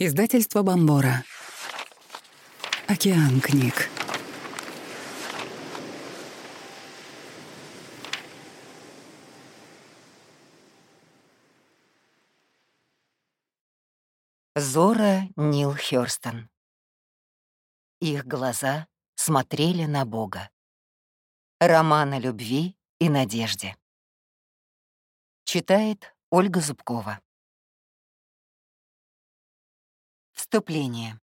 Издательство Бомбора. Океан книг. Зора Нил Хёрстон. Их глаза смотрели на Бога. Роман о любви и надежде. Читает Ольга Зубкова. Вступление.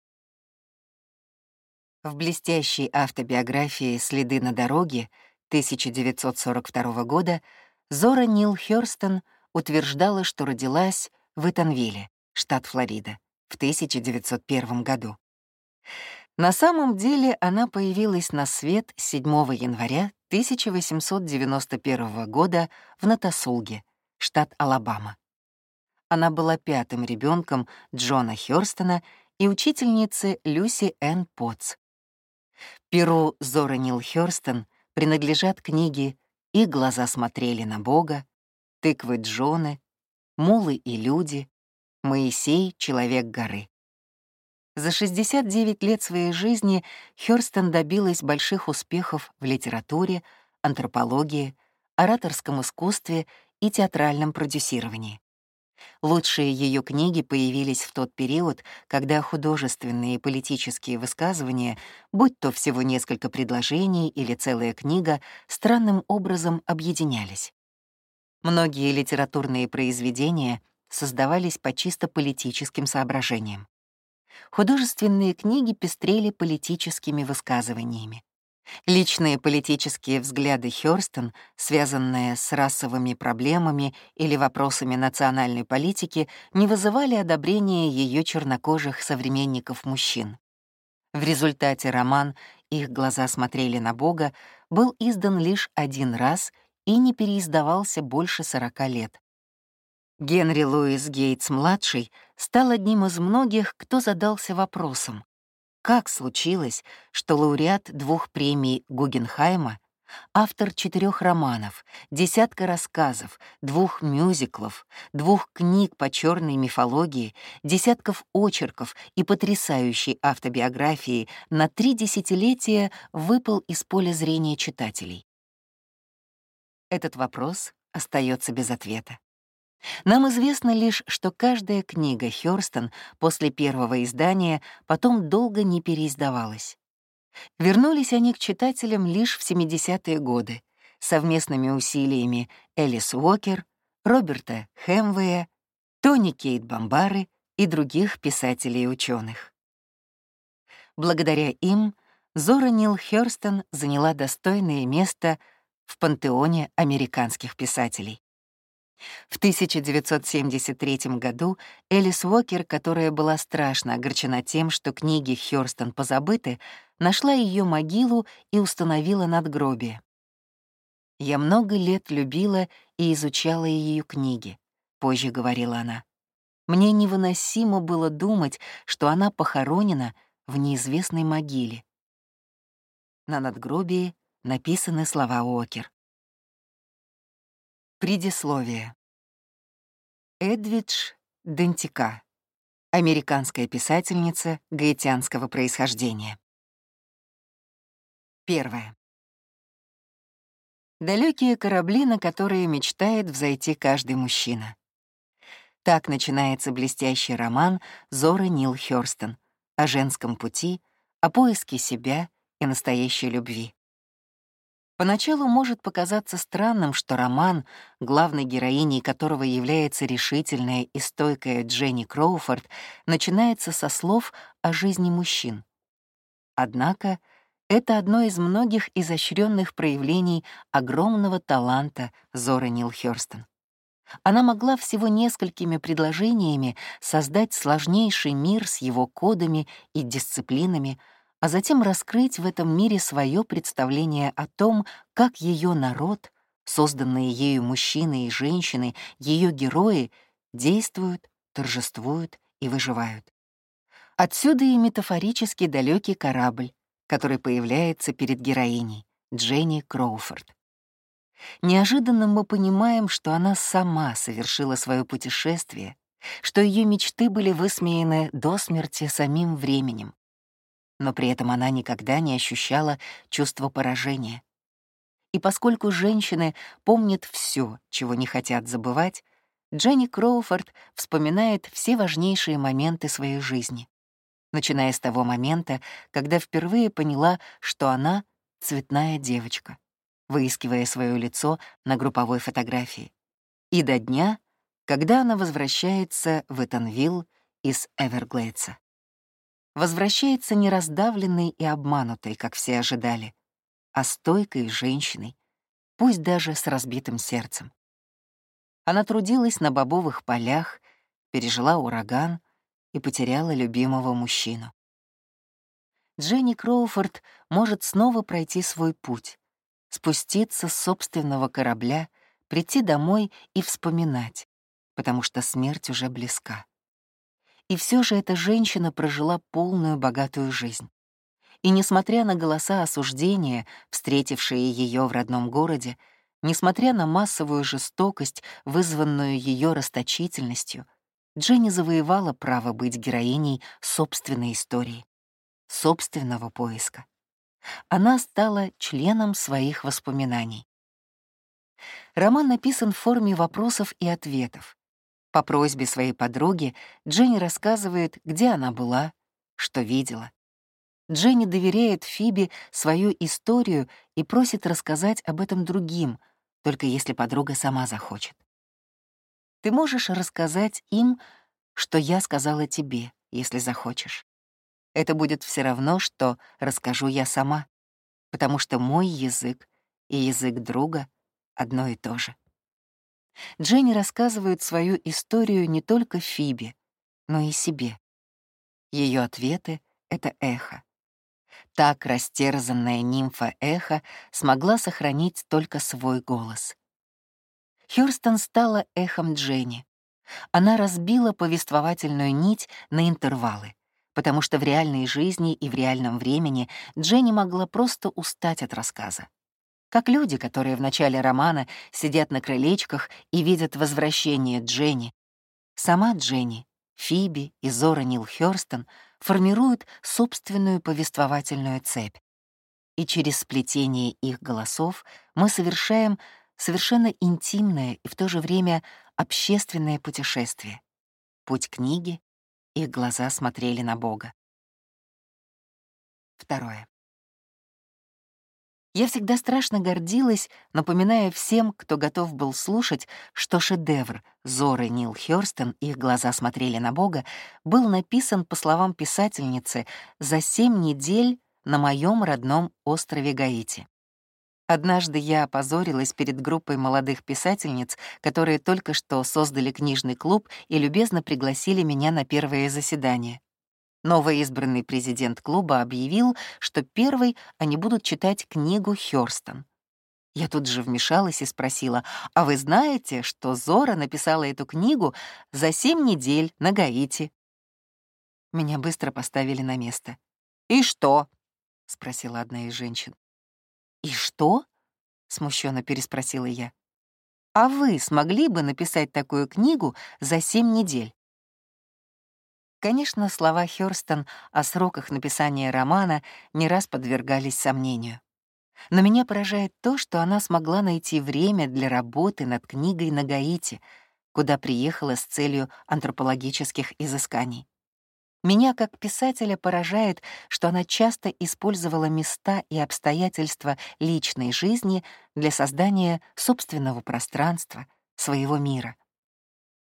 В блестящей автобиографии «Следы на дороге» 1942 года Зора Нил Хёрстон утверждала, что родилась в Итанвилле, штат Флорида, в 1901 году. На самом деле она появилась на свет 7 января 1891 года в Натасулге, штат Алабама. Она была пятым ребенком Джона Хёрстона и учительницы Люси Энн Потц. Перу Зора Нил Хёрстон принадлежат книги «Их глаза смотрели на Бога», «Тыквы Джоны», «Мулы и люди», «Моисей, человек горы». За 69 лет своей жизни Хёрстон добилась больших успехов в литературе, антропологии, ораторском искусстве и театральном продюсировании. Лучшие ее книги появились в тот период, когда художественные и политические высказывания, будь то всего несколько предложений или целая книга, странным образом объединялись. Многие литературные произведения создавались по чисто политическим соображениям. Художественные книги пестрели политическими высказываниями. Личные политические взгляды Хёрстон, связанные с расовыми проблемами или вопросами национальной политики, не вызывали одобрения ее чернокожих современников-мужчин. В результате роман «Их глаза смотрели на Бога» был издан лишь один раз и не переиздавался больше 40 лет. Генри Луис Гейтс-младший стал одним из многих, кто задался вопросом, как случилось, что лауреат двух премий Гугенхайма, автор четырех романов, десятка рассказов, двух мюзиклов, двух книг по черной мифологии, десятков очерков и потрясающей автобиографии на три десятилетия выпал из поля зрения читателей? Этот вопрос остается без ответа. Нам известно лишь, что каждая книга Хёрстон после первого издания потом долго не переиздавалась. Вернулись они к читателям лишь в 70-е годы совместными усилиями Элис Уокер, Роберта Хэмвея, Тони Кейт Бомбары и других писателей и ученых. Благодаря им Зора Нил Хёрстон заняла достойное место в пантеоне американских писателей. В 1973 году Элис Уокер, которая была страшно огорчена тем, что книги Хёрстон позабыты, нашла ее могилу и установила надгробие. «Я много лет любила и изучала ее книги», — позже говорила она. «Мне невыносимо было думать, что она похоронена в неизвестной могиле». На надгробии написаны слова Уокер. Предисловие. Эдвидж Дентика, американская писательница гаитянского происхождения. Первое. Далекие корабли, на которые мечтает взойти каждый мужчина. Так начинается блестящий роман Зоры Нил Хёрстон о женском пути, о поиске себя и настоящей любви. Поначалу может показаться странным, что роман, главной героиней которого является решительная и стойкая Дженни Кроуфорд, начинается со слов о жизни мужчин. Однако это одно из многих изощренных проявлений огромного таланта Зора Нил Хёрстон. Она могла всего несколькими предложениями создать сложнейший мир с его кодами и дисциплинами, а затем раскрыть в этом мире свое представление о том, как ее народ, созданные ею мужчины и женщины, ее герои, действуют, торжествуют и выживают. Отсюда и метафорически далекий корабль, который появляется перед героиней, Дженни Кроуфорд. Неожиданно мы понимаем, что она сама совершила свое путешествие, что ее мечты были высмеяны до смерти самим временем. Но при этом она никогда не ощущала чувство поражения. И поскольку женщины помнят все, чего не хотят забывать, Дженни Кроуфорд вспоминает все важнейшие моменты своей жизни, начиная с того момента, когда впервые поняла, что она — цветная девочка, выискивая свое лицо на групповой фотографии, и до дня, когда она возвращается в Этонвилл из Эверглейдса. Возвращается не раздавленной и обманутой, как все ожидали, а стойкой женщиной, пусть даже с разбитым сердцем. Она трудилась на бобовых полях, пережила ураган и потеряла любимого мужчину. Дженни Кроуфорд может снова пройти свой путь, спуститься с собственного корабля, прийти домой и вспоминать, потому что смерть уже близка. И все же эта женщина прожила полную богатую жизнь. И несмотря на голоса осуждения, встретившие ее в родном городе, несмотря на массовую жестокость, вызванную ее расточительностью, Дженни завоевала право быть героиней собственной истории, собственного поиска. Она стала членом своих воспоминаний. Роман написан в форме вопросов и ответов. По просьбе своей подруги Дженни рассказывает, где она была, что видела. Дженни доверяет Фиби свою историю и просит рассказать об этом другим, только если подруга сама захочет. Ты можешь рассказать им, что я сказала тебе, если захочешь. Это будет все равно, что расскажу я сама, потому что мой язык и язык друга одно и то же. Дженни рассказывает свою историю не только Фибе, но и себе. Ее ответы — это эхо. Так растерзанная нимфа эхо смогла сохранить только свой голос. Хёрстон стала эхом Дженни. Она разбила повествовательную нить на интервалы, потому что в реальной жизни и в реальном времени Дженни могла просто устать от рассказа как люди, которые в начале романа сидят на крылечках и видят возвращение Дженни. Сама Дженни, Фиби и Зора Нил Хёрстон формируют собственную повествовательную цепь. И через сплетение их голосов мы совершаем совершенно интимное и в то же время общественное путешествие. Путь книги, их глаза смотрели на Бога. Второе. Я всегда страшно гордилась, напоминая всем, кто готов был слушать, что шедевр Зоры Нил Хёрстон «Их глаза смотрели на Бога» был написан, по словам писательницы, за семь недель на моем родном острове Гаити. Однажды я опозорилась перед группой молодых писательниц, которые только что создали книжный клуб и любезно пригласили меня на первое заседание. Новоизбранный президент клуба объявил, что первой они будут читать книгу Хёрстон. Я тут же вмешалась и спросила, «А вы знаете, что Зора написала эту книгу за семь недель на Гаити?» Меня быстро поставили на место. «И что?» — спросила одна из женщин. «И что?» — смущенно переспросила я. «А вы смогли бы написать такую книгу за семь недель?» Конечно, слова Хёрстон о сроках написания романа не раз подвергались сомнению. Но меня поражает то, что она смогла найти время для работы над книгой на Гаити, куда приехала с целью антропологических изысканий. Меня как писателя поражает, что она часто использовала места и обстоятельства личной жизни для создания собственного пространства, своего мира.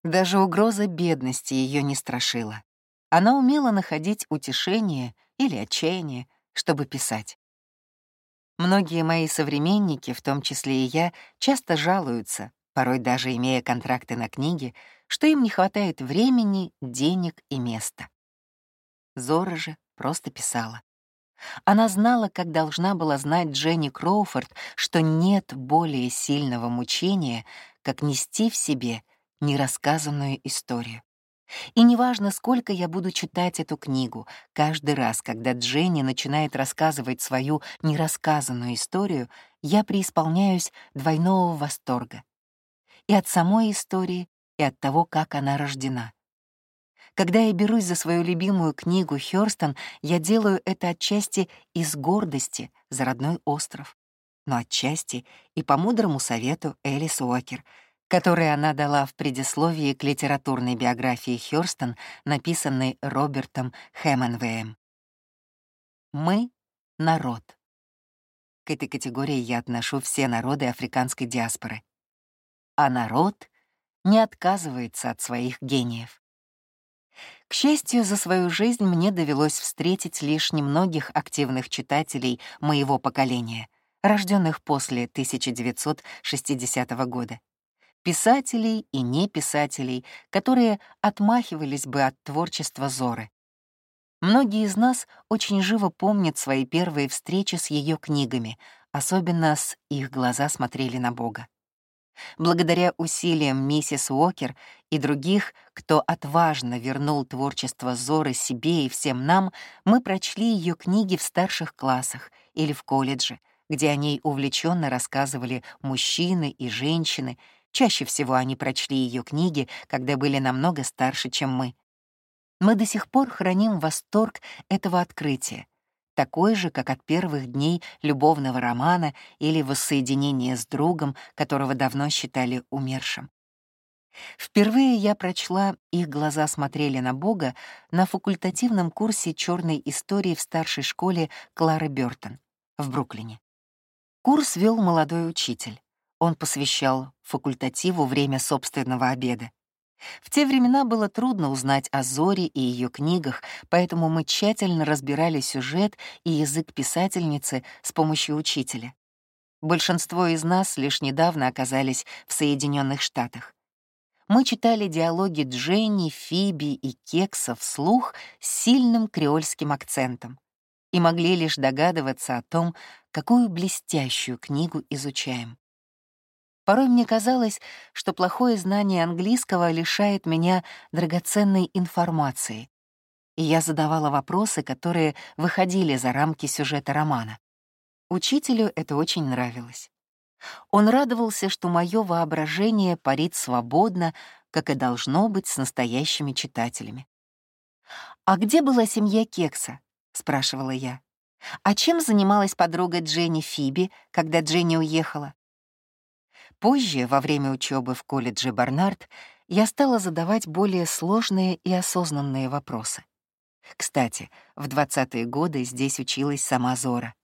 Даже угроза бедности ее не страшила. Она умела находить утешение или отчаяние, чтобы писать. Многие мои современники, в том числе и я, часто жалуются, порой даже имея контракты на книги, что им не хватает времени, денег и места. Зора же просто писала. Она знала, как должна была знать Дженни Кроуфорд, что нет более сильного мучения, как нести в себе нерассказанную историю. И неважно, сколько я буду читать эту книгу, каждый раз, когда Дженни начинает рассказывать свою нерассказанную историю, я преисполняюсь двойного восторга. И от самой истории, и от того, как она рождена. Когда я берусь за свою любимую книгу Хёрстон, я делаю это отчасти из гордости за родной остров, но отчасти и по мудрому совету Элис Уокер, который она дала в предисловии к литературной биографии Хёрстон, написанной Робертом Хэммонвеем. «Мы — народ». К этой категории я отношу все народы африканской диаспоры. А народ не отказывается от своих гениев. К счастью, за свою жизнь мне довелось встретить лишь немногих активных читателей моего поколения, рожденных после 1960 года. Писателей и неписателей, которые отмахивались бы от творчества Зоры. Многие из нас очень живо помнят свои первые встречи с ее книгами, особенно с «Их глаза смотрели на Бога». Благодаря усилиям миссис Уокер и других, кто отважно вернул творчество Зоры себе и всем нам, мы прочли ее книги в старших классах или в колледже, где о ней увлеченно рассказывали мужчины и женщины. Чаще всего они прочли ее книги, когда были намного старше, чем мы. Мы до сих пор храним восторг этого открытия, такой же, как от первых дней любовного романа или воссоединения с другом, которого давно считали умершим. Впервые я прочла «Их глаза смотрели на Бога» на факультативном курсе черной истории в старшей школе Клары Бёртон в Бруклине. Курс вел молодой учитель. Он посвящал факультативу время собственного обеда. В те времена было трудно узнать о Зоре и ее книгах, поэтому мы тщательно разбирали сюжет и язык писательницы с помощью учителя. Большинство из нас лишь недавно оказались в Соединенных Штатах. Мы читали диалоги Дженни, Фиби и Кекса вслух с сильным креольским акцентом и могли лишь догадываться о том, какую блестящую книгу изучаем. Порой мне казалось, что плохое знание английского лишает меня драгоценной информации, и я задавала вопросы, которые выходили за рамки сюжета романа. Учителю это очень нравилось. Он радовался, что мое воображение парит свободно, как и должно быть с настоящими читателями. «А где была семья Кекса?» — спрашивала я. «А чем занималась подруга Дженни Фиби, когда Дженни уехала?» Позже, во время учебы в колледже Барнард, я стала задавать более сложные и осознанные вопросы. Кстати, в 20-е годы здесь училась сама Зора.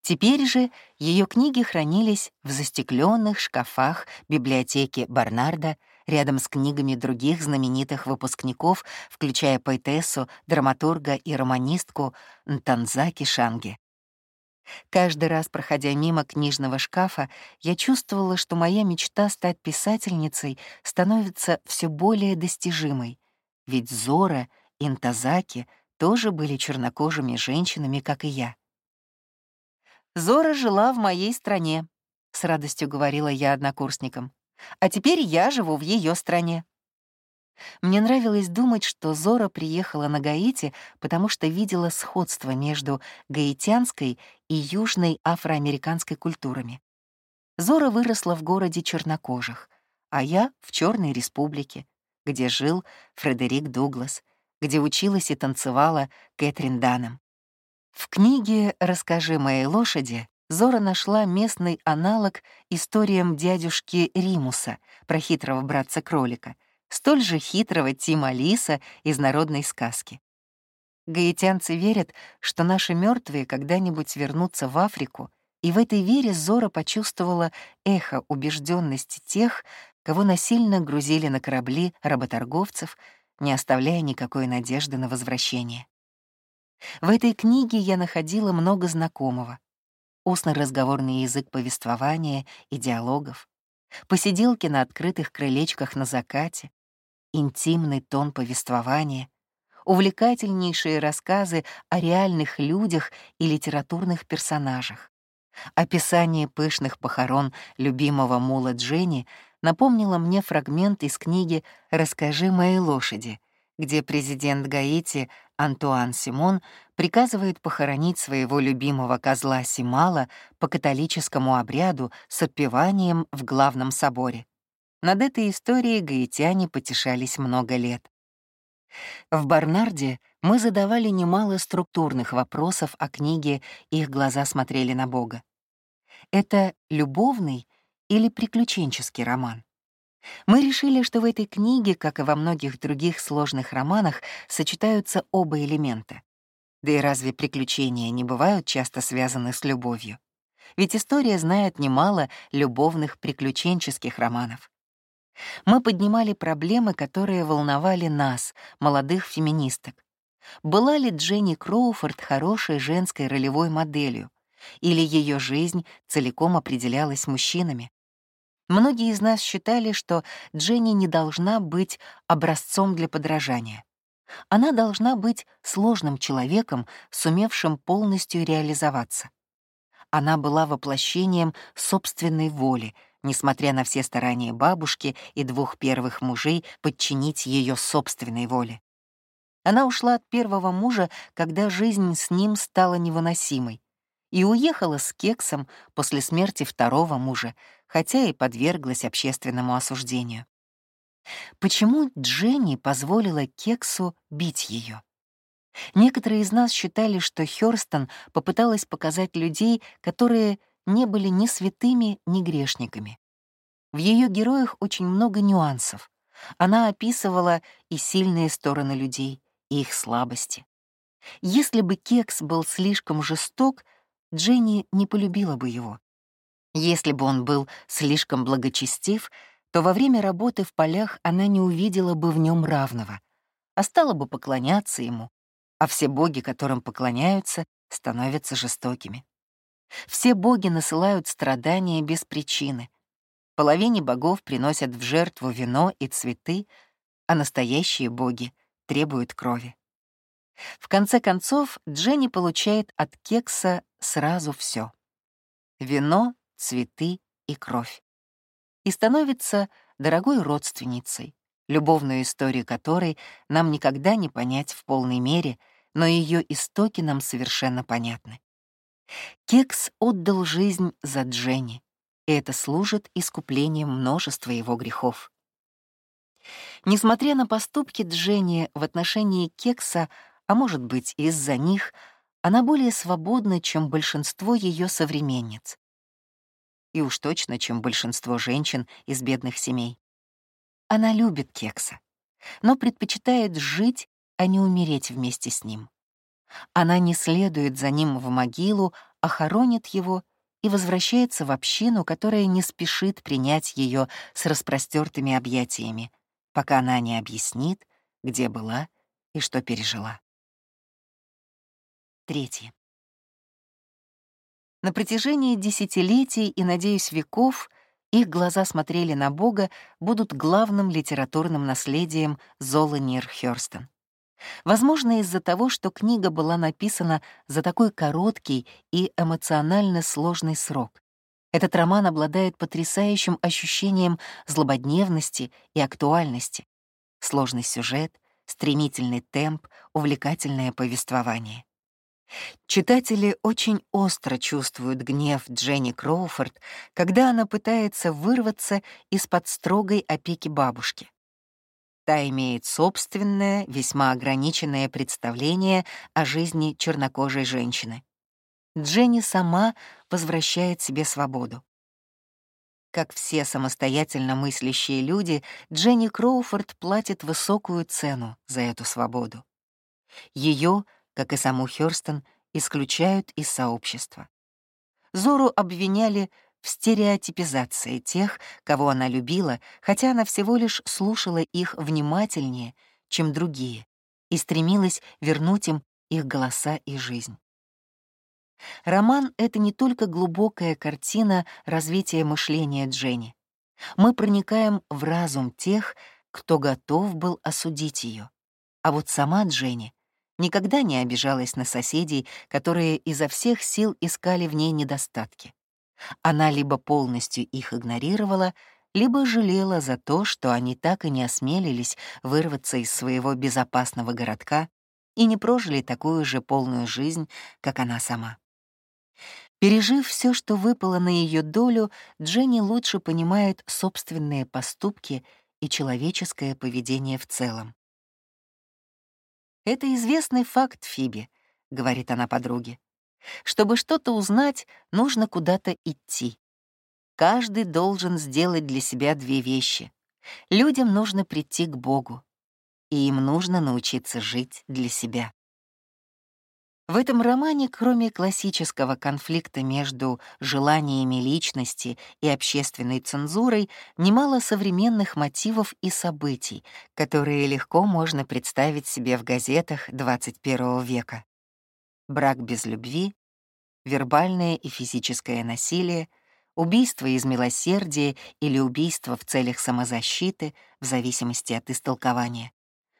Теперь же ее книги хранились в застекленных шкафах библиотеки Барнарда рядом с книгами других знаменитых выпускников, включая поэтессу, драматурга и романистку Нтанзаки Шанге. Каждый раз, проходя мимо книжного шкафа, я чувствовала, что моя мечта стать писательницей становится все более достижимой, ведь Зора и Нтазаки тоже были чернокожими женщинами, как и я. «Зора жила в моей стране», — с радостью говорила я однокурсникам. «А теперь я живу в ее стране». Мне нравилось думать, что Зора приехала на Гаити, потому что видела сходство между гаитянской и южной афроамериканской культурами. Зора выросла в городе чернокожих, а я — в Черной республике, где жил Фредерик Дуглас, где училась и танцевала Кэтрин Даном. В книге «Расскажи моей лошади» Зора нашла местный аналог историям дядюшки Римуса про хитрого братца-кролика — столь же хитрого Тима Лиса из народной сказки. Гаитянцы верят, что наши мертвые когда-нибудь вернутся в Африку, и в этой вере Зора почувствовала эхо убежденности тех, кого насильно грузили на корабли работорговцев, не оставляя никакой надежды на возвращение. В этой книге я находила много знакомого. Устно-разговорный язык повествования и диалогов, посиделки на открытых крылечках на закате, интимный тон повествования, увлекательнейшие рассказы о реальных людях и литературных персонажах. Описание пышных похорон любимого мула Дженни напомнило мне фрагмент из книги «Расскажи моей лошади», где президент Гаити Антуан Симон приказывает похоронить своего любимого козла Симала по католическому обряду с отпеванием в главном соборе. Над этой историей гаитяне потешались много лет. В Барнарде мы задавали немало структурных вопросов о книге «Их глаза смотрели на Бога». Это любовный или приключенческий роман? Мы решили, что в этой книге, как и во многих других сложных романах, сочетаются оба элемента. Да и разве приключения не бывают часто связаны с любовью? Ведь история знает немало любовных приключенческих романов. Мы поднимали проблемы, которые волновали нас, молодых феминисток. Была ли Дженни Кроуфорд хорошей женской ролевой моделью? Или ее жизнь целиком определялась мужчинами? Многие из нас считали, что Дженни не должна быть образцом для подражания. Она должна быть сложным человеком, сумевшим полностью реализоваться. Она была воплощением собственной воли, несмотря на все старания бабушки и двух первых мужей подчинить ее собственной воле. Она ушла от первого мужа, когда жизнь с ним стала невыносимой, и уехала с Кексом после смерти второго мужа, хотя и подверглась общественному осуждению. Почему Дженни позволила Кексу бить ее? Некоторые из нас считали, что Хёрстон попыталась показать людей, которые не были ни святыми, ни грешниками. В ее героях очень много нюансов. Она описывала и сильные стороны людей, и их слабости. Если бы Кекс был слишком жесток, Дженни не полюбила бы его. Если бы он был слишком благочестив, то во время работы в полях она не увидела бы в нем равного, а стала бы поклоняться ему, а все боги, которым поклоняются, становятся жестокими. Все боги насылают страдания без причины. Половине богов приносят в жертву вино и цветы, а настоящие боги требуют крови. В конце концов, Дженни получает от кекса сразу все: вино, цветы и кровь. И становится дорогой родственницей, любовную историю которой нам никогда не понять в полной мере, но ее истоки нам совершенно понятны. Кекс отдал жизнь за Дженни, и это служит искуплением множества его грехов. Несмотря на поступки Дженни в отношении Кекса, а может быть, из-за них, она более свободна, чем большинство ее современниц. И уж точно, чем большинство женщин из бедных семей. Она любит Кекса, но предпочитает жить, а не умереть вместе с ним. Она не следует за ним в могилу, а хоронит его и возвращается в общину, которая не спешит принять ее с распростертыми объятиями, пока она не объяснит, где была и что пережила. Третье. На протяжении десятилетий и, надеюсь, веков их глаза смотрели на Бога, будут главным литературным наследием Золы Нирхёрстен. Возможно, из-за того, что книга была написана за такой короткий и эмоционально сложный срок. Этот роман обладает потрясающим ощущением злободневности и актуальности. Сложный сюжет, стремительный темп, увлекательное повествование. Читатели очень остро чувствуют гнев Дженни Кроуфорд, когда она пытается вырваться из-под строгой опеки бабушки. Та имеет собственное, весьма ограниченное представление о жизни чернокожей женщины. Дженни сама возвращает себе свободу. Как все самостоятельно мыслящие люди, Дженни Кроуфорд платит высокую цену за эту свободу. Ее как и саму Хёрстон, исключают из сообщества. Зору обвиняли в стереотипизации тех, кого она любила, хотя она всего лишь слушала их внимательнее, чем другие, и стремилась вернуть им их голоса и жизнь. Роман — это не только глубокая картина развития мышления Дженни. Мы проникаем в разум тех, кто готов был осудить ее. А вот сама Дженни никогда не обижалась на соседей, которые изо всех сил искали в ней недостатки. Она либо полностью их игнорировала, либо жалела за то, что они так и не осмелились вырваться из своего безопасного городка и не прожили такую же полную жизнь, как она сама. Пережив все, что выпало на ее долю, Дженни лучше понимает собственные поступки и человеческое поведение в целом. «Это известный факт, Фиби», — говорит она подруге. «Чтобы что-то узнать, нужно куда-то идти. Каждый должен сделать для себя две вещи. Людям нужно прийти к Богу, и им нужно научиться жить для себя. В этом романе, кроме классического конфликта между желаниями личности и общественной цензурой, немало современных мотивов и событий, которые легко можно представить себе в газетах XXI века. Брак без любви, вербальное и физическое насилие, убийство из милосердия или убийство в целях самозащиты, в зависимости от истолкования,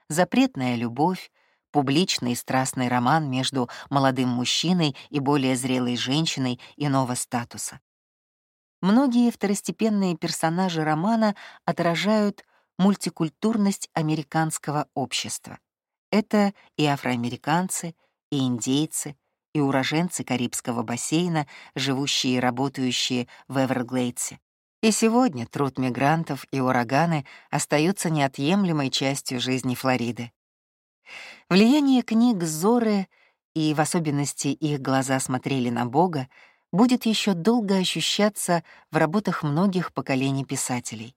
запретная любовь, публичный и страстный роман между молодым мужчиной и более зрелой женщиной иного статуса. Многие второстепенные персонажи романа отражают мультикультурность американского общества. Это и афроамериканцы, и индейцы, и уроженцы Карибского бассейна, живущие и работающие в Эверглейдсе. И сегодня труд мигрантов и ураганы остаются неотъемлемой частью жизни Флориды. Влияние книг Зоры и в особенности их глаза смотрели на Бога будет еще долго ощущаться в работах многих поколений писателей.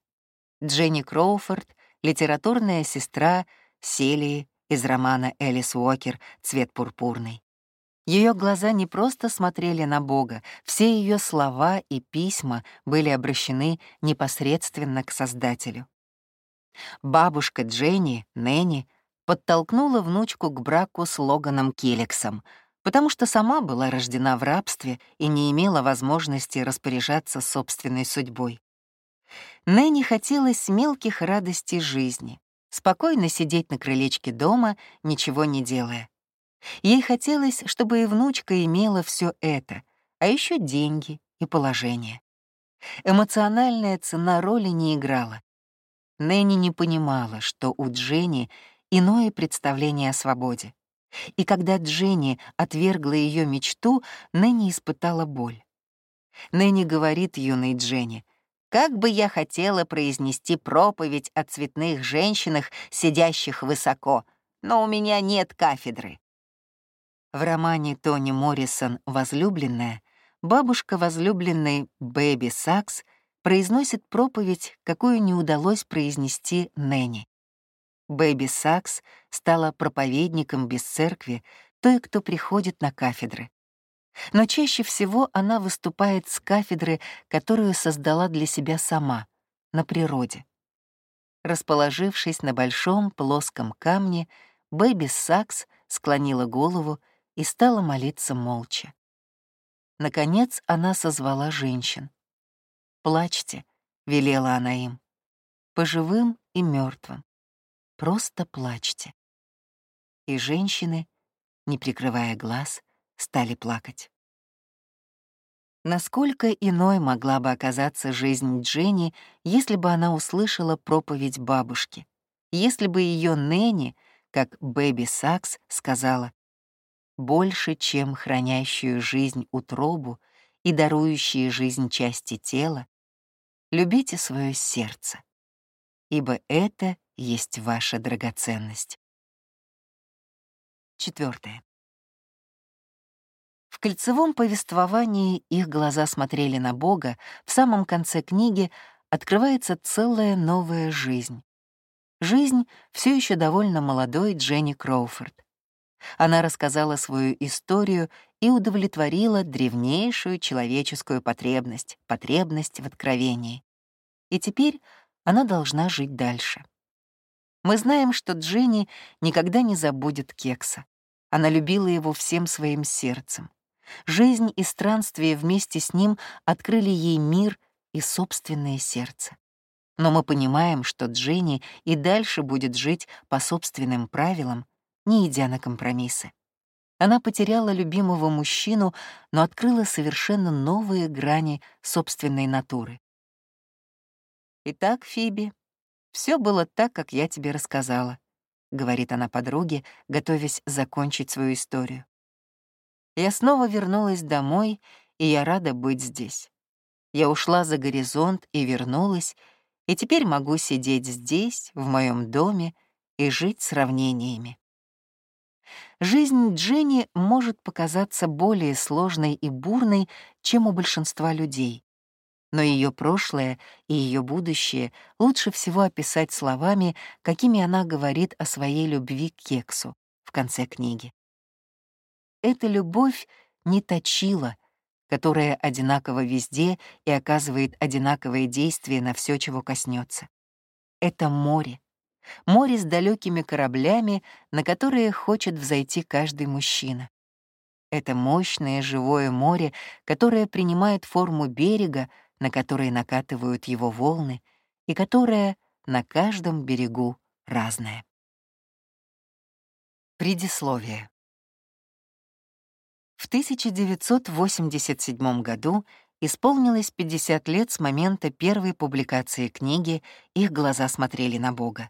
Дженни Кроуфорд — литературная сестра Селии из романа Элис Уокер «Цвет пурпурный». Ее глаза не просто смотрели на Бога, все ее слова и письма были обращены непосредственно к Создателю. Бабушка Дженни, Нэнни, подтолкнула внучку к браку с Логаном Келлексом, потому что сама была рождена в рабстве и не имела возможности распоряжаться собственной судьбой. Нэнни хотелось мелких радостей жизни, спокойно сидеть на крылечке дома, ничего не делая. Ей хотелось, чтобы и внучка имела все это, а еще деньги и положение. Эмоциональная цена роли не играла. Нэнни не понимала, что у Дженни иное представление о свободе. И когда Дженни отвергла ее мечту, Нэнни испытала боль. Нэнни говорит юной Дженни, «Как бы я хотела произнести проповедь о цветных женщинах, сидящих высоко, но у меня нет кафедры». В романе Тони Моррисон «Возлюбленная» бабушка возлюбленной Бэби Сакс произносит проповедь, какую не удалось произнести Нэнни. Бэби Сакс стала проповедником без церкви, той, кто приходит на кафедры. Но чаще всего она выступает с кафедры, которую создала для себя сама, на природе. Расположившись на большом плоском камне, Бэби Сакс склонила голову и стала молиться молча. Наконец она созвала женщин. «Плачьте», — велела она им, — «по живым и мертвым. Просто плачьте. И женщины, не прикрывая глаз, стали плакать. Насколько иной могла бы оказаться жизнь Дженни, если бы она услышала проповедь бабушки, если бы ее Нэнни, как Бэби Сакс, сказала «больше, чем хранящую жизнь утробу и дарующие жизнь части тела, любите свое сердце, ибо это есть ваша драгоценность. Четвертое. В кольцевом повествовании их глаза смотрели на Бога, в самом конце книги открывается целая новая жизнь. Жизнь все еще довольно молодой Дженни Кроуфорд. Она рассказала свою историю и удовлетворила древнейшую человеческую потребность — потребность в откровении. И теперь она должна жить дальше. Мы знаем, что Дженни никогда не забудет кекса. Она любила его всем своим сердцем. Жизнь и странствие вместе с ним открыли ей мир и собственное сердце. Но мы понимаем, что Дженни и дальше будет жить по собственным правилам, не идя на компромиссы. Она потеряла любимого мужчину, но открыла совершенно новые грани собственной натуры. Итак, Фиби, все было так, как я тебе рассказала», — говорит она подруге, готовясь закончить свою историю. Я снова вернулась домой, и я рада быть здесь. Я ушла за горизонт и вернулась, и теперь могу сидеть здесь, в моем доме, и жить сравнениями. Жизнь Дженни может показаться более сложной и бурной, чем у большинства людей. Но ее прошлое и ее будущее лучше всего описать словами, какими она говорит о своей любви к кексу в конце книги. Эта любовь не точила, которая одинаково везде и оказывает одинаковое действие на все, чего коснется. Это море, море с далекими кораблями, на которые хочет взойти каждый мужчина. Это мощное живое море, которое принимает форму берега, на который накатывают его волны, и которое на каждом берегу разное. Предисловие. В 1987 году исполнилось 50 лет с момента первой публикации книги «Их глаза смотрели на Бога».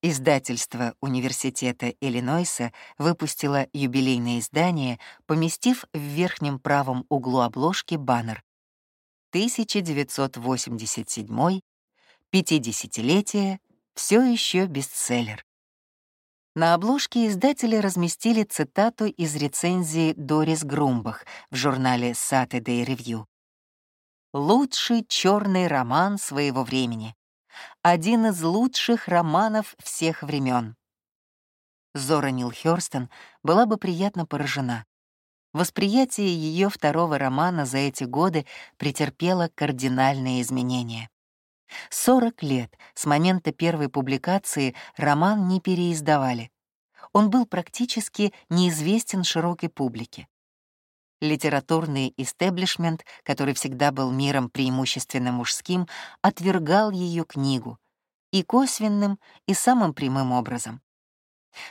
Издательство Университета Иллинойса выпустило юбилейное издание, поместив в верхнем правом углу обложки баннер 1987, 50-летие, все еще бестселлер. На обложке издатели разместили цитату из рецензии Дорис Грумбах в журнале Saturday Review. «Лучший черный роман своего времени один из лучших романов всех времен. Зора Нил Хёрстон была бы приятно поражена. Восприятие ее второго романа за эти годы претерпело кардинальные изменения. 40 лет с момента первой публикации роман не переиздавали. Он был практически неизвестен широкой публике. Литературный истеблишмент, который всегда был миром преимущественно мужским, отвергал ее книгу и косвенным, и самым прямым образом.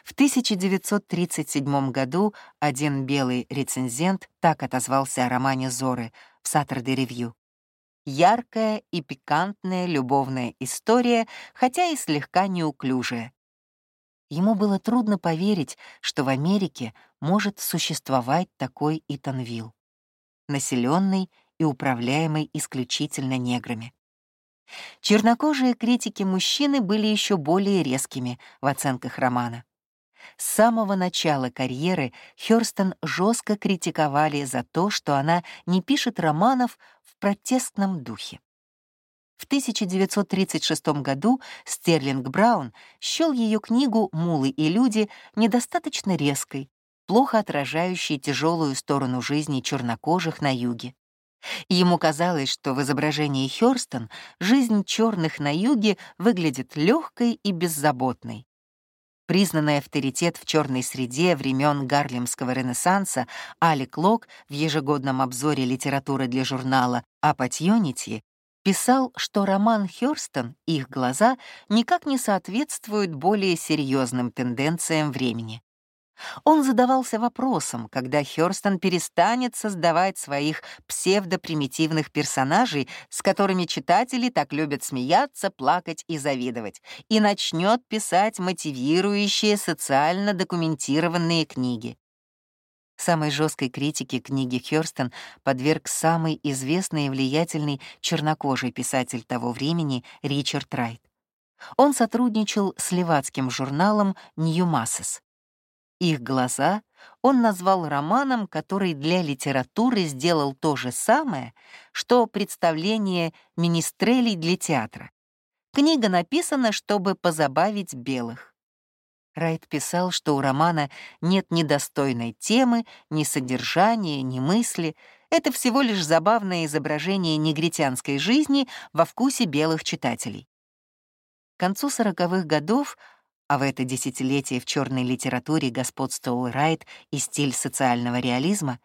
В 1937 году один белый рецензент так отозвался о романе Зоры в Saturday Review. Яркая и пикантная любовная история, хотя и слегка неуклюжая. Ему было трудно поверить, что в Америке может существовать такой Итанвилл, населенный и управляемый исключительно неграми. Чернокожие критики-мужчины были еще более резкими в оценках романа. С самого начала карьеры Хёрстон жестко критиковали за то, что она не пишет романов в протестном духе. В 1936 году Стерлинг Браун счел ее книгу «Мулы и люди» недостаточно резкой, плохо отражающей тяжелую сторону жизни чернокожих на юге. Ему казалось, что в изображении Хёрстон жизнь черных на юге выглядит легкой и беззаботной. Признанный авторитет в черной среде времен Гарлемского ренессанса Алик Лок в ежегодном обзоре литературы для журнала «Opportunity» писал, что роман Хёрстон «Их глаза» никак не соответствует более серьезным тенденциям времени. Он задавался вопросом, когда Хёрстон перестанет создавать своих псевдопримитивных персонажей, с которыми читатели так любят смеяться, плакать и завидовать, и начнет писать мотивирующие социально документированные книги. Самой жесткой критике книги Хёрстон подверг самый известный и влиятельный чернокожий писатель того времени Ричард Райт. Он сотрудничал с левацким журналом «Нью Массес». Их глаза он назвал романом, который для литературы сделал то же самое, что представление министрелей для театра. Книга написана, чтобы позабавить белых. Райт писал, что у романа нет ни достойной темы, ни содержания, ни мысли. Это всего лишь забавное изображение негритянской жизни во вкусе белых читателей. К концу сороковых годов а в это десятилетие в черной литературе господствовал Райт и стиль социального реализма,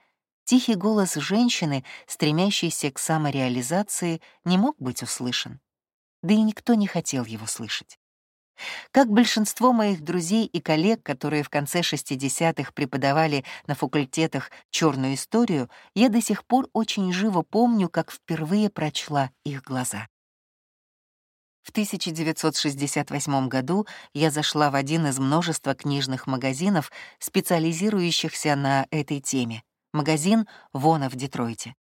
тихий голос женщины, стремящейся к самореализации, не мог быть услышан. Да и никто не хотел его слышать. Как большинство моих друзей и коллег, которые в конце 60-х преподавали на факультетах черную историю, я до сих пор очень живо помню, как впервые прочла их глаза. В 1968 году я зашла в один из множества книжных магазинов, специализирующихся на этой теме, магазин «Вона» в Детройте.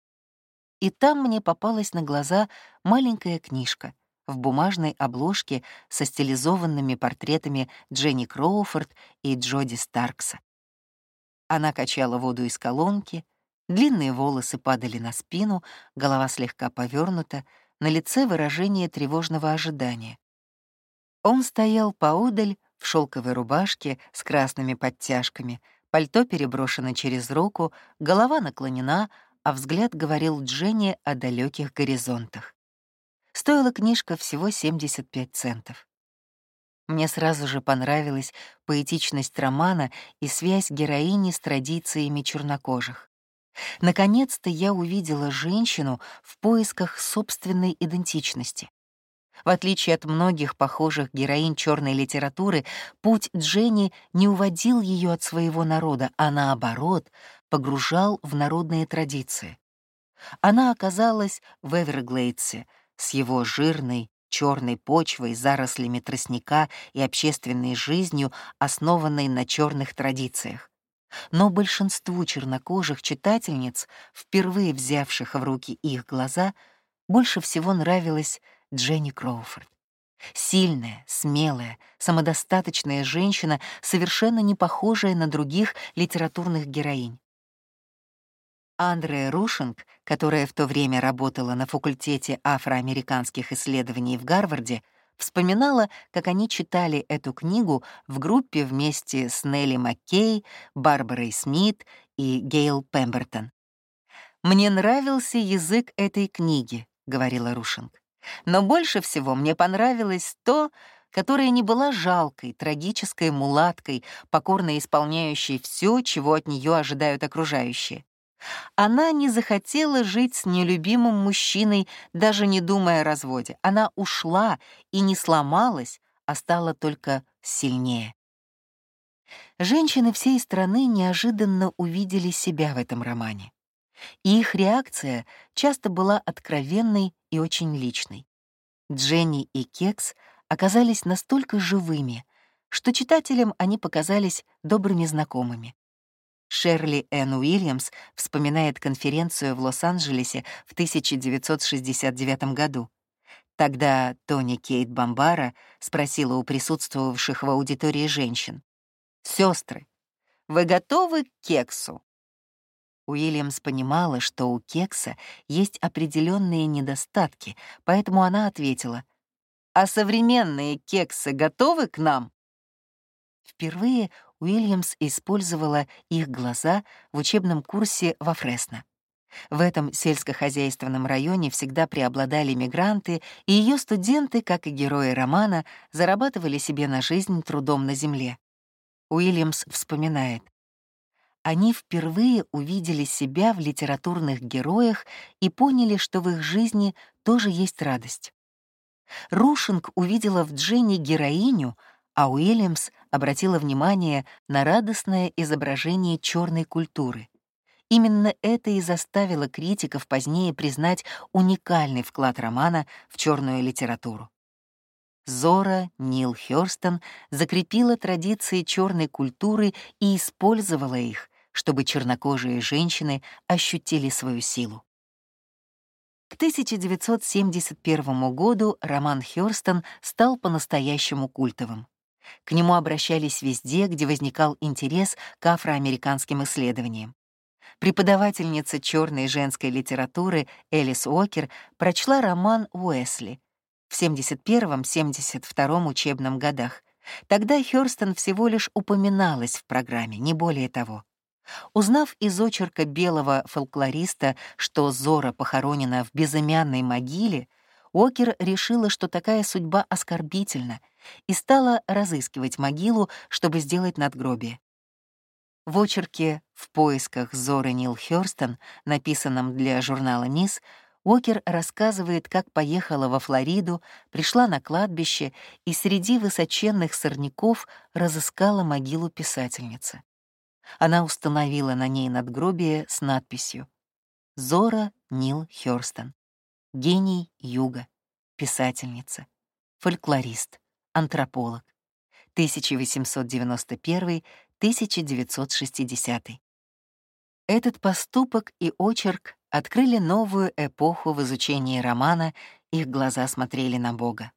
И там мне попалась на глаза маленькая книжка, в бумажной обложке со стилизованными портретами Дженни Кроуфорд и Джоди Старкса. Она качала воду из колонки, длинные волосы падали на спину, голова слегка повернута, на лице выражение тревожного ожидания. Он стоял поодаль в шелковой рубашке с красными подтяжками, пальто переброшено через руку, голова наклонена, а взгляд говорил Дженни о далеких горизонтах. Стоила книжка всего 75 центов. Мне сразу же понравилась поэтичность романа и связь героини с традициями чернокожих. Наконец-то я увидела женщину в поисках собственной идентичности. В отличие от многих похожих героинь черной литературы, путь Дженни не уводил ее от своего народа, а наоборот, погружал в народные традиции. Она оказалась в Эверглейдсе — с его жирной, черной почвой, зарослями тростника и общественной жизнью, основанной на черных традициях. Но большинству чернокожих читательниц, впервые взявших в руки их глаза, больше всего нравилась Дженни Кроуфорд. Сильная, смелая, самодостаточная женщина, совершенно не похожая на других литературных героинь. Андре Рушинг, которая в то время работала на факультете афроамериканских исследований в Гарварде, вспоминала, как они читали эту книгу в группе вместе с Нелли Маккей, Барбарой Смит и Гейл Пембертон. «Мне нравился язык этой книги», — говорила Рушинг. «Но больше всего мне понравилось то, которая не была жалкой, трагической мулаткой, покорно исполняющей все, чего от нее ожидают окружающие. Она не захотела жить с нелюбимым мужчиной, даже не думая о разводе. Она ушла и не сломалась, а стала только сильнее. Женщины всей страны неожиданно увидели себя в этом романе. И их реакция часто была откровенной и очень личной. Дженни и Кекс оказались настолько живыми, что читателям они показались добрыми знакомыми. Шерли Энн Уильямс вспоминает конференцию в Лос-Анджелесе в 1969 году. Тогда Тони Кейт Бомбара спросила у присутствовавших в аудитории женщин. «Сестры, вы готовы к кексу?» Уильямс понимала, что у кекса есть определенные недостатки, поэтому она ответила, «А современные кексы готовы к нам?» Впервые Уильямс использовала их глаза в учебном курсе во Фресно. В этом сельскохозяйственном районе всегда преобладали мигранты, и ее студенты, как и герои романа, зарабатывали себе на жизнь трудом на земле. Уильямс вспоминает. Они впервые увидели себя в литературных героях и поняли, что в их жизни тоже есть радость. Рушинг увидела в Дженни героиню, а Уильямс обратила внимание на радостное изображение черной культуры. Именно это и заставило критиков позднее признать уникальный вклад романа в черную литературу. Зора Нил Хёрстон закрепила традиции черной культуры и использовала их, чтобы чернокожие женщины ощутили свою силу. К 1971 году роман Хёрстон стал по-настоящему культовым. К нему обращались везде, где возникал интерес к афроамериканским исследованиям. Преподавательница черной женской литературы Элис Уокер прочла роман Уэсли в 71-72 учебном годах. Тогда Хёрстон всего лишь упоминалась в программе, не более того. Узнав из очерка белого фольклориста, что Зора похоронена в безымянной могиле, Уокер решила, что такая судьба оскорбительна, и стала разыскивать могилу, чтобы сделать надгробие. В очерке «В поисках Зоры Нил Хёрстон», написанном для журнала «Мисс», Уокер рассказывает, как поехала во Флориду, пришла на кладбище и среди высоченных сорняков разыскала могилу писательницы. Она установила на ней надгробие с надписью «Зора Нил Хёрстон. Гений Юга, писательница, фольклорист, антрополог, 1891-1960. Этот поступок и очерк открыли новую эпоху в изучении романа их глаза смотрели на Бога.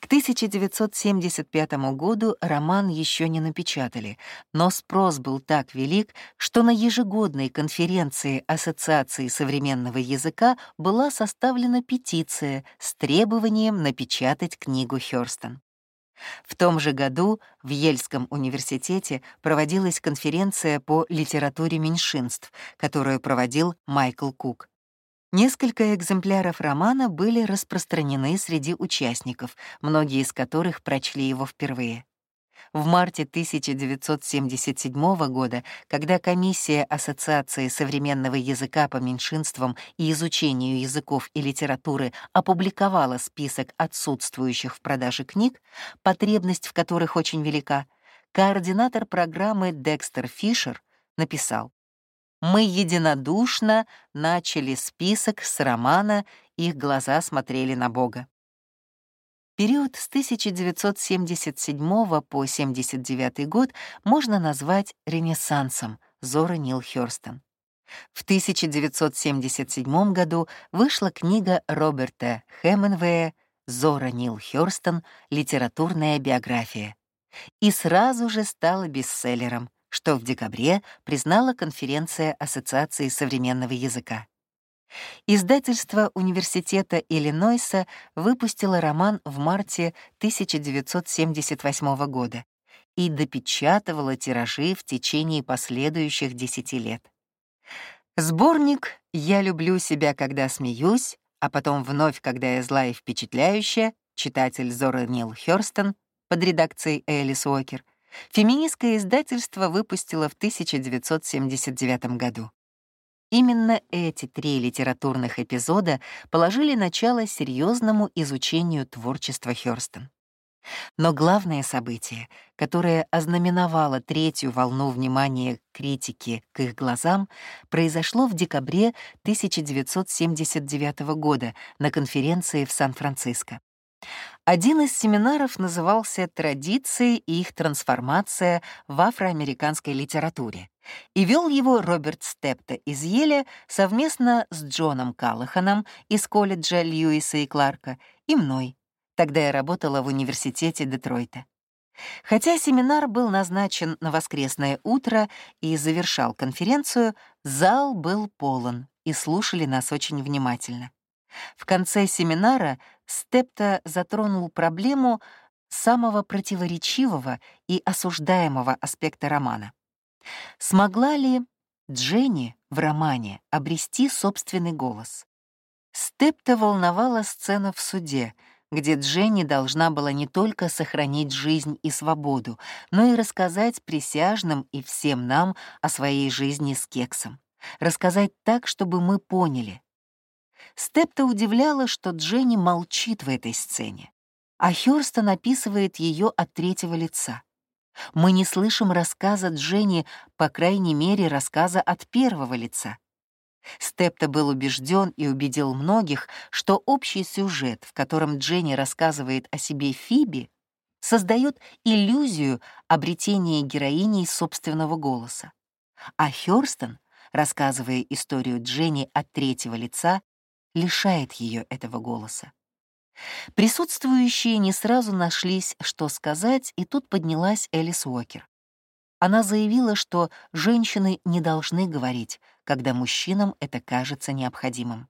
К 1975 году роман еще не напечатали, но спрос был так велик, что на ежегодной конференции Ассоциации современного языка была составлена петиция с требованием напечатать книгу Хёрстон. В том же году в Ельском университете проводилась конференция по литературе меньшинств, которую проводил Майкл Кук. Несколько экземпляров романа были распространены среди участников, многие из которых прочли его впервые. В марте 1977 года, когда комиссия Ассоциации современного языка по меньшинствам и изучению языков и литературы опубликовала список отсутствующих в продаже книг, потребность в которых очень велика, координатор программы Декстер Фишер написал мы единодушно начали список с романа «Их глаза смотрели на Бога». Период с 1977 по 1979 год можно назвать ренессансом Зора Нил Хёрстон. В 1977 году вышла книга Роберта Хемменвея «Зора Нил Хёрстон. Литературная биография» и сразу же стала бестселлером, что в декабре признала конференция Ассоциации современного языка. Издательство Университета Иллинойса выпустило роман в марте 1978 года и допечатывало тиражи в течение последующих десяти лет. Сборник «Я люблю себя, когда смеюсь», а потом вновь, когда я зла и впечатляющая, читатель Зора Нил Хёрстон под редакцией Элис Уокер — Феминистское издательство выпустило в 1979 году. Именно эти три литературных эпизода положили начало серьезному изучению творчества Хёрстон. Но главное событие, которое ознаменовало третью волну внимания критики к их глазам, произошло в декабре 1979 года на конференции в Сан-Франциско. Один из семинаров назывался «Традиции и их трансформация в афроамериканской литературе», и вел его Роберт Степта из Еля совместно с Джоном Каллаханом из колледжа Льюиса и Кларка и мной. Тогда я работала в университете Детройта. Хотя семинар был назначен на воскресное утро и завершал конференцию, зал был полон, и слушали нас очень внимательно. В конце семинара Степта затронул проблему самого противоречивого и осуждаемого аспекта романа. Смогла ли Дженни в романе обрести собственный голос? Степта волновала сцена в суде, где Дженни должна была не только сохранить жизнь и свободу, но и рассказать присяжным и всем нам о своей жизни с кексом. Рассказать так, чтобы мы поняли, Степта удивляла, что Дженни молчит в этой сцене, а Хёрстон описывает ее от третьего лица. Мы не слышим рассказа Дженни, по крайней мере, рассказа от первого лица. Степта был убежден и убедил многих, что общий сюжет, в котором Дженни рассказывает о себе Фиби, создает иллюзию обретения героиней собственного голоса. А Хёрстон, рассказывая историю Дженни от третьего лица, лишает ее этого голоса. Присутствующие не сразу нашлись, что сказать, и тут поднялась Элис Уокер. Она заявила, что женщины не должны говорить, когда мужчинам это кажется необходимым.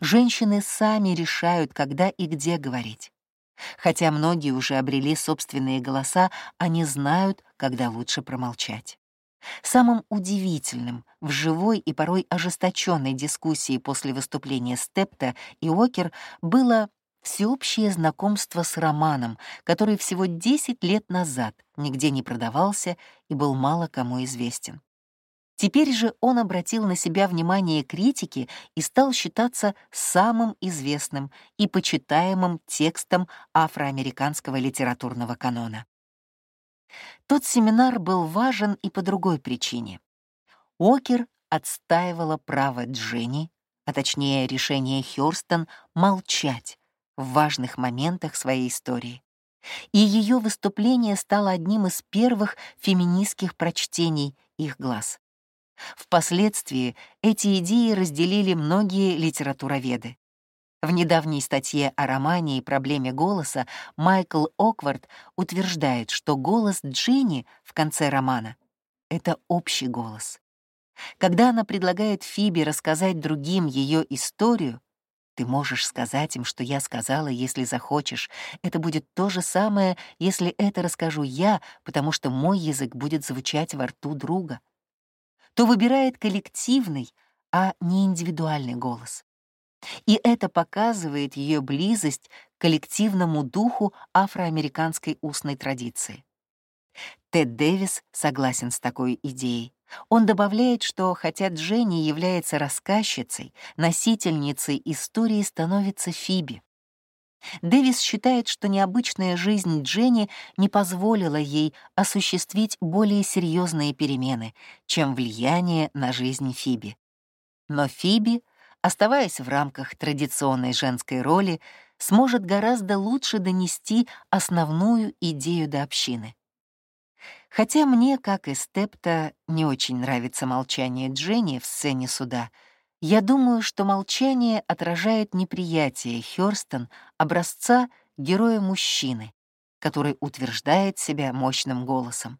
Женщины сами решают, когда и где говорить. Хотя многие уже обрели собственные голоса, они знают, когда лучше промолчать. Самым удивительным в живой и порой ожесточенной дискуссии после выступления Степта и Окер было всеобщее знакомство с романом, который всего 10 лет назад нигде не продавался и был мало кому известен. Теперь же он обратил на себя внимание критики и стал считаться самым известным и почитаемым текстом афроамериканского литературного канона. Тот семинар был важен и по другой причине. Окер отстаивала право Дженни, а точнее решение Хёрстон, молчать в важных моментах своей истории. И ее выступление стало одним из первых феминистских прочтений их глаз. Впоследствии эти идеи разделили многие литературоведы. В недавней статье о романе и проблеме голоса Майкл Оквард утверждает, что голос Джинни в конце романа — это общий голос. Когда она предлагает Фиби рассказать другим ее историю, ты можешь сказать им, что я сказала, если захочешь. Это будет то же самое, если это расскажу я, потому что мой язык будет звучать во рту друга. То выбирает коллективный, а не индивидуальный голос. И это показывает ее близость к коллективному духу афроамериканской устной традиции. Тед Дэвис согласен с такой идеей. Он добавляет, что хотя Дженни является рассказчицей, носительницей истории становится Фиби. Дэвис считает, что необычная жизнь Дженни не позволила ей осуществить более серьезные перемены, чем влияние на жизнь Фиби. Но Фиби оставаясь в рамках традиционной женской роли, сможет гораздо лучше донести основную идею до общины. Хотя мне, как и Степта, не очень нравится молчание Дженни в сцене суда, я думаю, что молчание отражает неприятие Хёрстон образца героя-мужчины, который утверждает себя мощным голосом.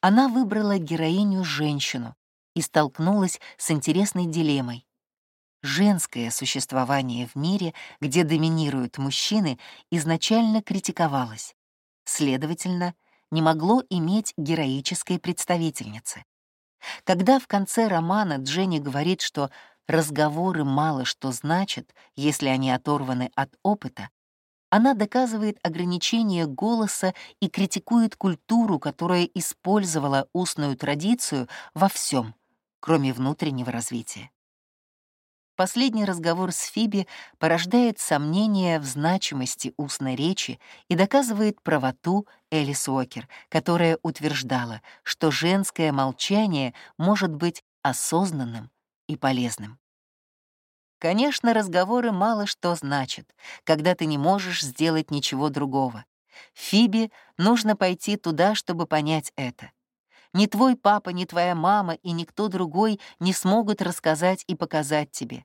Она выбрала героиню-женщину и столкнулась с интересной дилеммой женское существование в мире, где доминируют мужчины, изначально критиковалось. Следовательно, не могло иметь героической представительницы. Когда в конце романа Дженни говорит, что разговоры мало что значат, если они оторваны от опыта, она доказывает ограничение голоса и критикует культуру, которая использовала устную традицию во всем, кроме внутреннего развития. Последний разговор с Фиби порождает сомнения в значимости устной речи и доказывает правоту Элис Уокер, которая утверждала, что женское молчание может быть осознанным и полезным. Конечно, разговоры мало что значат, когда ты не можешь сделать ничего другого. Фиби нужно пойти туда, чтобы понять это. Ни твой папа, ни твоя мама и никто другой не смогут рассказать и показать тебе.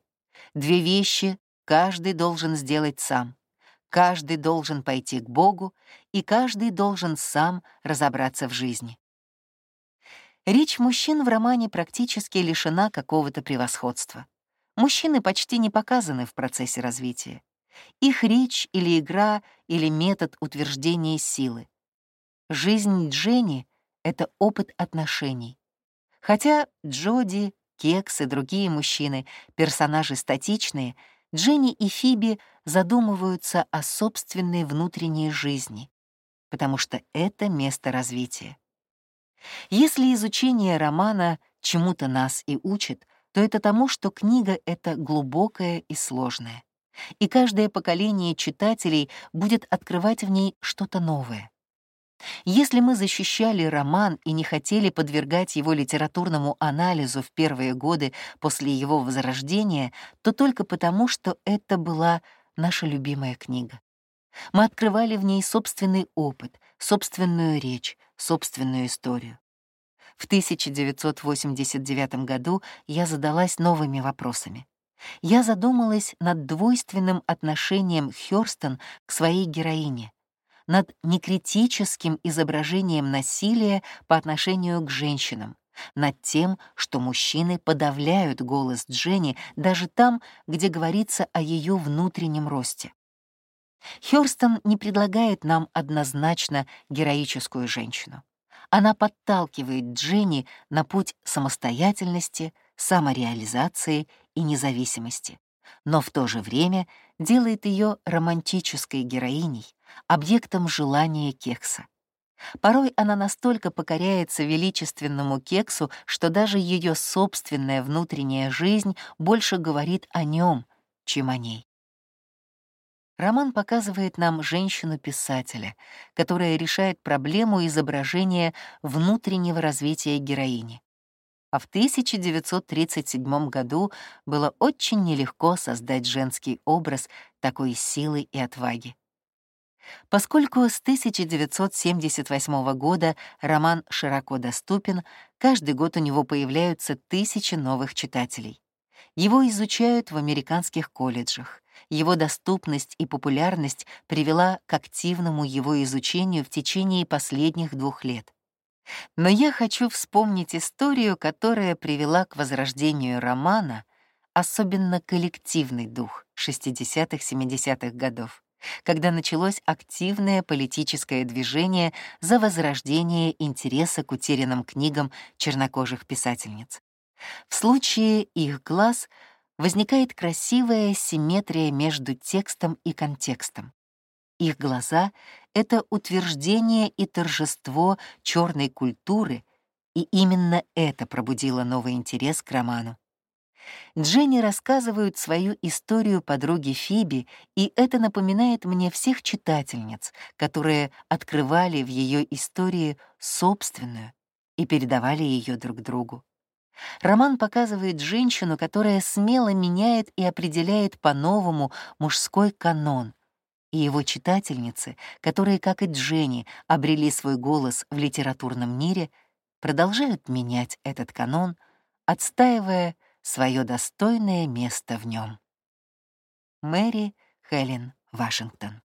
Две вещи каждый должен сделать сам. Каждый должен пойти к Богу, и каждый должен сам разобраться в жизни. Речь мужчин в романе практически лишена какого-то превосходства. Мужчины почти не показаны в процессе развития. Их речь или игра, или метод утверждения силы. Жизнь Дженни — это опыт отношений. Хотя Джоди, Кекс и другие мужчины, персонажи статичные, Дженни и Фиби задумываются о собственной внутренней жизни, потому что это место развития. Если изучение романа чему-то нас и учит, то это тому, что книга — это глубокая и сложная, и каждое поколение читателей будет открывать в ней что-то новое. Если мы защищали роман и не хотели подвергать его литературному анализу в первые годы после его возрождения, то только потому, что это была наша любимая книга. Мы открывали в ней собственный опыт, собственную речь, собственную историю. В 1989 году я задалась новыми вопросами. Я задумалась над двойственным отношением Хёрстон к своей героине, над некритическим изображением насилия по отношению к женщинам, над тем, что мужчины подавляют голос Дженни даже там, где говорится о ее внутреннем росте. Хёрстон не предлагает нам однозначно героическую женщину. Она подталкивает Дженни на путь самостоятельности, самореализации и независимости, но в то же время делает ее романтической героиней, объектом желания кекса. Порой она настолько покоряется величественному кексу, что даже ее собственная внутренняя жизнь больше говорит о нем, чем о ней. Роман показывает нам женщину-писателя, которая решает проблему изображения внутреннего развития героини. А в 1937 году было очень нелегко создать женский образ такой силы и отваги. Поскольку с 1978 года роман широко доступен, каждый год у него появляются тысячи новых читателей. Его изучают в американских колледжах. Его доступность и популярность привела к активному его изучению в течение последних двух лет. Но я хочу вспомнить историю, которая привела к возрождению романа, особенно коллективный дух 60-70-х годов, когда началось активное политическое движение за возрождение интереса к утерянным книгам чернокожих писательниц. В случае их глаз возникает красивая симметрия между текстом и контекстом. Их глаза — это утверждение и торжество черной культуры, и именно это пробудило новый интерес к роману. Дженни рассказывают свою историю подруги Фиби, и это напоминает мне всех читательниц, которые открывали в ее истории собственную и передавали ее друг другу. Роман показывает женщину, которая смело меняет и определяет по-новому мужской канон, и его читательницы, которые, как и Дженни, обрели свой голос в литературном мире, продолжают менять этот канон, отстаивая свое достойное место в нем. Мэри Хелен Вашингтон